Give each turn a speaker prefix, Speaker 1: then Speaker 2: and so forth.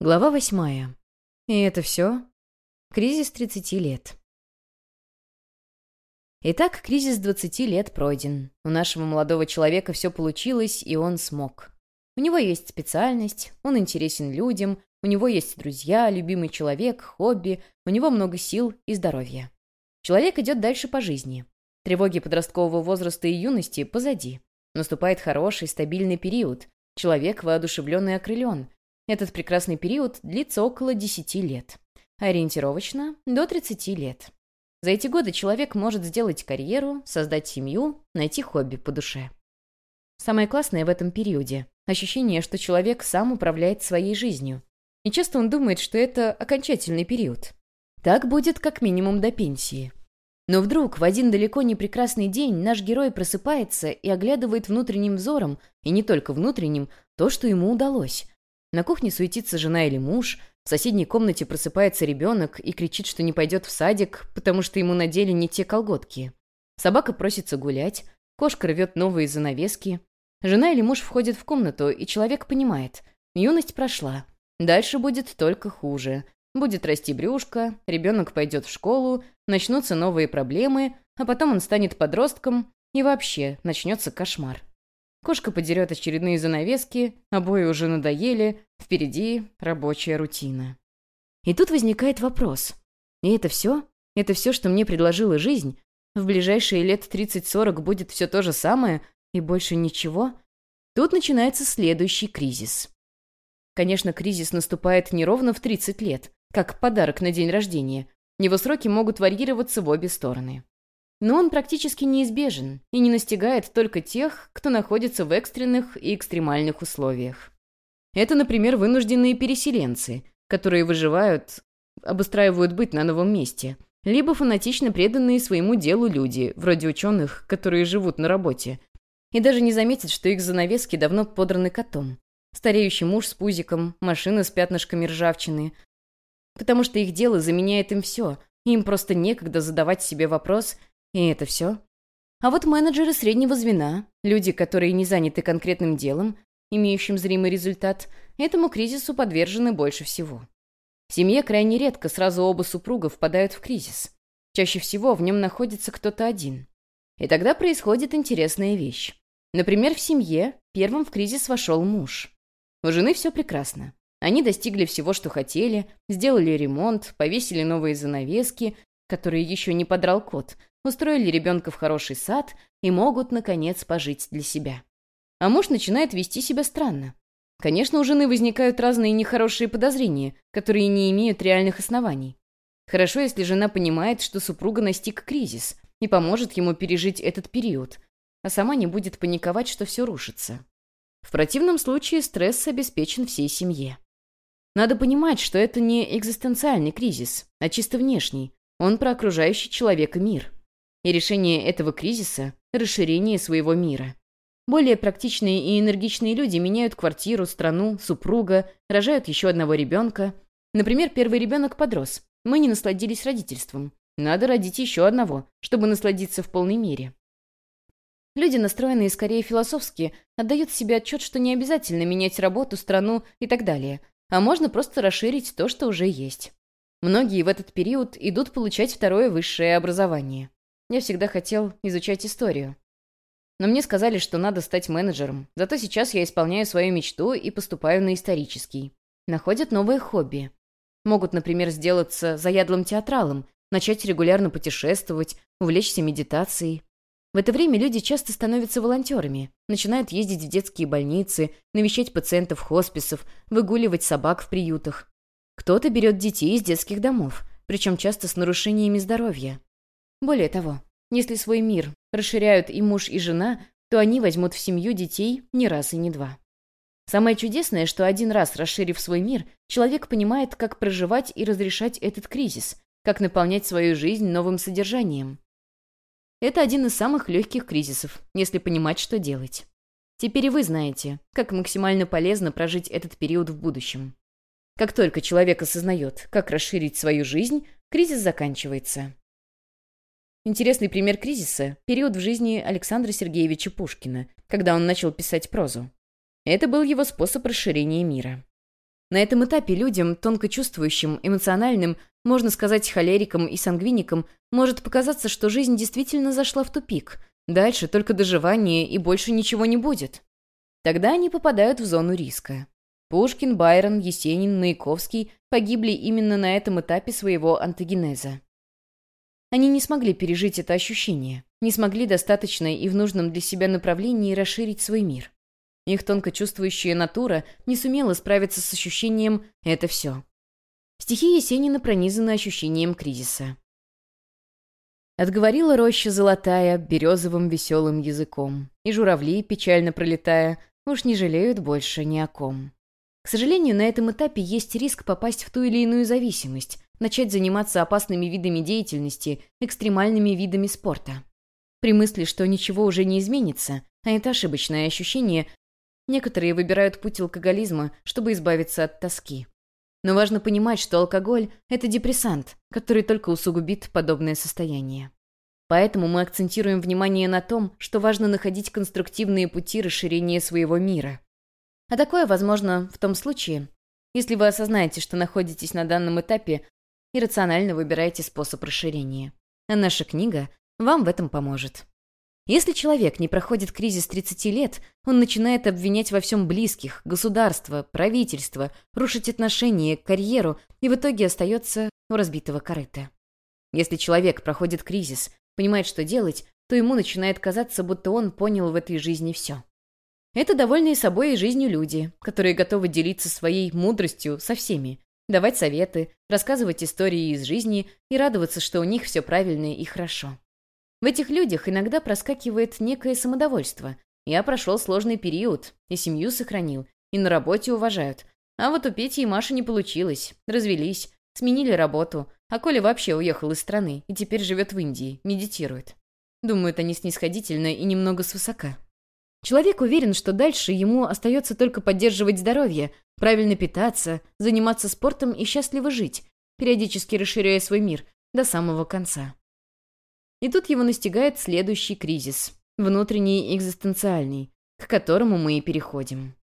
Speaker 1: Глава восьмая. И это все? Кризис 30 лет. Итак, кризис 20 лет пройден. У нашего молодого человека все получилось, и он смог. У него есть специальность, он интересен людям, у него есть друзья, любимый человек, хобби, у него много сил и здоровья. Человек идет дальше по жизни. Тревоги подросткового возраста и юности позади. Наступает хороший, стабильный период. Человек воодушевлен и окрылен – этот прекрасный период длится около 10 лет. Ориентировочно – до 30 лет. За эти годы человек может сделать карьеру, создать семью, найти хобби по душе. Самое классное в этом периоде – ощущение, что человек сам управляет своей жизнью. И часто он думает, что это окончательный период. Так будет как минимум до пенсии. Но вдруг в один далеко не прекрасный день наш герой просыпается и оглядывает внутренним взором, и не только внутренним, то, что ему удалось. На кухне суетится жена или муж, в соседней комнате просыпается ребенок и кричит, что не пойдет в садик, потому что ему надели не те колготки. Собака просится гулять, кошка рвет новые занавески. Жена или муж входит в комнату, и человек понимает, юность прошла, дальше будет только хуже. Будет расти брюшко, ребенок пойдет в школу, начнутся новые проблемы, а потом он станет подростком, и вообще начнется кошмар. Кошка подерет очередные занавески, обои уже надоели, впереди рабочая рутина. И тут возникает вопрос. И это все? Это все, что мне предложила жизнь? В ближайшие лет 30-40 будет все то же самое и больше ничего? Тут начинается следующий кризис. Конечно, кризис наступает не ровно в 30 лет, как подарок на день рождения. Его сроки могут варьироваться в обе стороны. Но он практически неизбежен и не настигает только тех, кто находится в экстренных и экстремальных условиях. Это, например, вынужденные переселенцы, которые выживают, обустраивают быт на новом месте, либо фанатично преданные своему делу люди, вроде ученых, которые живут на работе, и даже не заметят, что их занавески давно подраны котом. Стареющий муж с пузиком, машина с пятнышками ржавчины. Потому что их дело заменяет им все, и им просто некогда задавать себе вопрос – и это все? А вот менеджеры среднего звена, люди, которые не заняты конкретным делом, имеющим зримый результат, этому кризису подвержены больше всего. В семье крайне редко сразу оба супруга впадают в кризис. Чаще всего в нем находится кто-то один. И тогда происходит интересная вещь. Например, в семье первым в кризис вошел муж. У жены все прекрасно. Они достигли всего, что хотели, сделали ремонт, повесили новые занавески, которые еще не подрал кот, устроили ребенка в хороший сад и могут, наконец, пожить для себя. А муж начинает вести себя странно. Конечно, у жены возникают разные нехорошие подозрения, которые не имеют реальных оснований. Хорошо, если жена понимает, что супруга настиг кризис и поможет ему пережить этот период, а сама не будет паниковать, что все рушится. В противном случае стресс обеспечен всей семье. Надо понимать, что это не экзистенциальный кризис, а чисто внешний. Он про окружающий человека мир и решение этого кризиса – расширение своего мира. Более практичные и энергичные люди меняют квартиру, страну, супруга, рожают еще одного ребенка. Например, первый ребенок подрос. Мы не насладились родительством. Надо родить еще одного, чтобы насладиться в полной мере. Люди, настроенные скорее философски, отдают себе отчет, что не обязательно менять работу, страну и так далее, а можно просто расширить то, что уже есть. Многие в этот период идут получать второе высшее образование. Я всегда хотел изучать историю. Но мне сказали, что надо стать менеджером. Зато сейчас я исполняю свою мечту и поступаю на исторический. Находят новые хобби. Могут, например, сделаться заядлым театралом, начать регулярно путешествовать, увлечься медитацией. В это время люди часто становятся волонтерами, начинают ездить в детские больницы, навещать пациентов хосписов, выгуливать собак в приютах. Кто-то берет детей из детских домов, причем часто с нарушениями здоровья. Более того, если свой мир расширяют и муж, и жена, то они возьмут в семью детей не раз и не два. Самое чудесное, что один раз расширив свой мир, человек понимает, как проживать и разрешать этот кризис, как наполнять свою жизнь новым содержанием. Это один из самых легких кризисов, если понимать, что делать. Теперь и вы знаете, как максимально полезно прожить этот период в будущем. Как только человек осознает, как расширить свою жизнь, кризис заканчивается. Интересный пример кризиса – период в жизни Александра Сергеевича Пушкина, когда он начал писать прозу. Это был его способ расширения мира. На этом этапе людям, тонко чувствующим, эмоциональным, можно сказать холерикам и сангвиникам, может показаться, что жизнь действительно зашла в тупик. Дальше только доживание и больше ничего не будет. Тогда они попадают в зону риска. Пушкин, Байрон, Есенин, Маяковский погибли именно на этом этапе своего антогенеза. Они не смогли пережить это ощущение, не смогли достаточно и в нужном для себя направлении расширить свой мир. Их тонко чувствующая натура не сумела справиться с ощущением «это все». Стихи Есенина пронизаны ощущением кризиса. Отговорила роща золотая березовым веселым языком, и журавли, печально пролетая, уж не жалеют больше ни о ком. К сожалению, на этом этапе есть риск попасть в ту или иную зависимость, начать заниматься опасными видами деятельности, экстремальными видами спорта. При мысли, что ничего уже не изменится, а это ошибочное ощущение, некоторые выбирают путь алкоголизма, чтобы избавиться от тоски. Но важно понимать, что алкоголь – это депрессант, который только усугубит подобное состояние. Поэтому мы акцентируем внимание на том, что важно находить конструктивные пути расширения своего мира. А такое возможно в том случае, если вы осознаете, что находитесь на данном этапе и рационально выбираете способ расширения. А наша книга вам в этом поможет. Если человек не проходит кризис 30 лет, он начинает обвинять во всем близких, государство, правительство, рушить отношения, карьеру и в итоге остается у разбитого корыта. Если человек проходит кризис, понимает, что делать, то ему начинает казаться, будто он понял в этой жизни все. Это довольные собой и жизнью люди, которые готовы делиться своей мудростью со всеми, давать советы, рассказывать истории из жизни и радоваться, что у них все правильно и хорошо. В этих людях иногда проскакивает некое самодовольство. Я прошел сложный период, и семью сохранил, и на работе уважают. А вот у Пети и Маши не получилось. Развелись, сменили работу, а Коля вообще уехал из страны и теперь живет в Индии, медитирует. Думают они снисходительно и немного свысока. Человек уверен, что дальше ему остается только поддерживать здоровье, правильно питаться, заниматься спортом и счастливо жить, периодически расширяя свой мир до самого конца. И тут его настигает следующий кризис, внутренний экзистенциальный, к которому мы и переходим.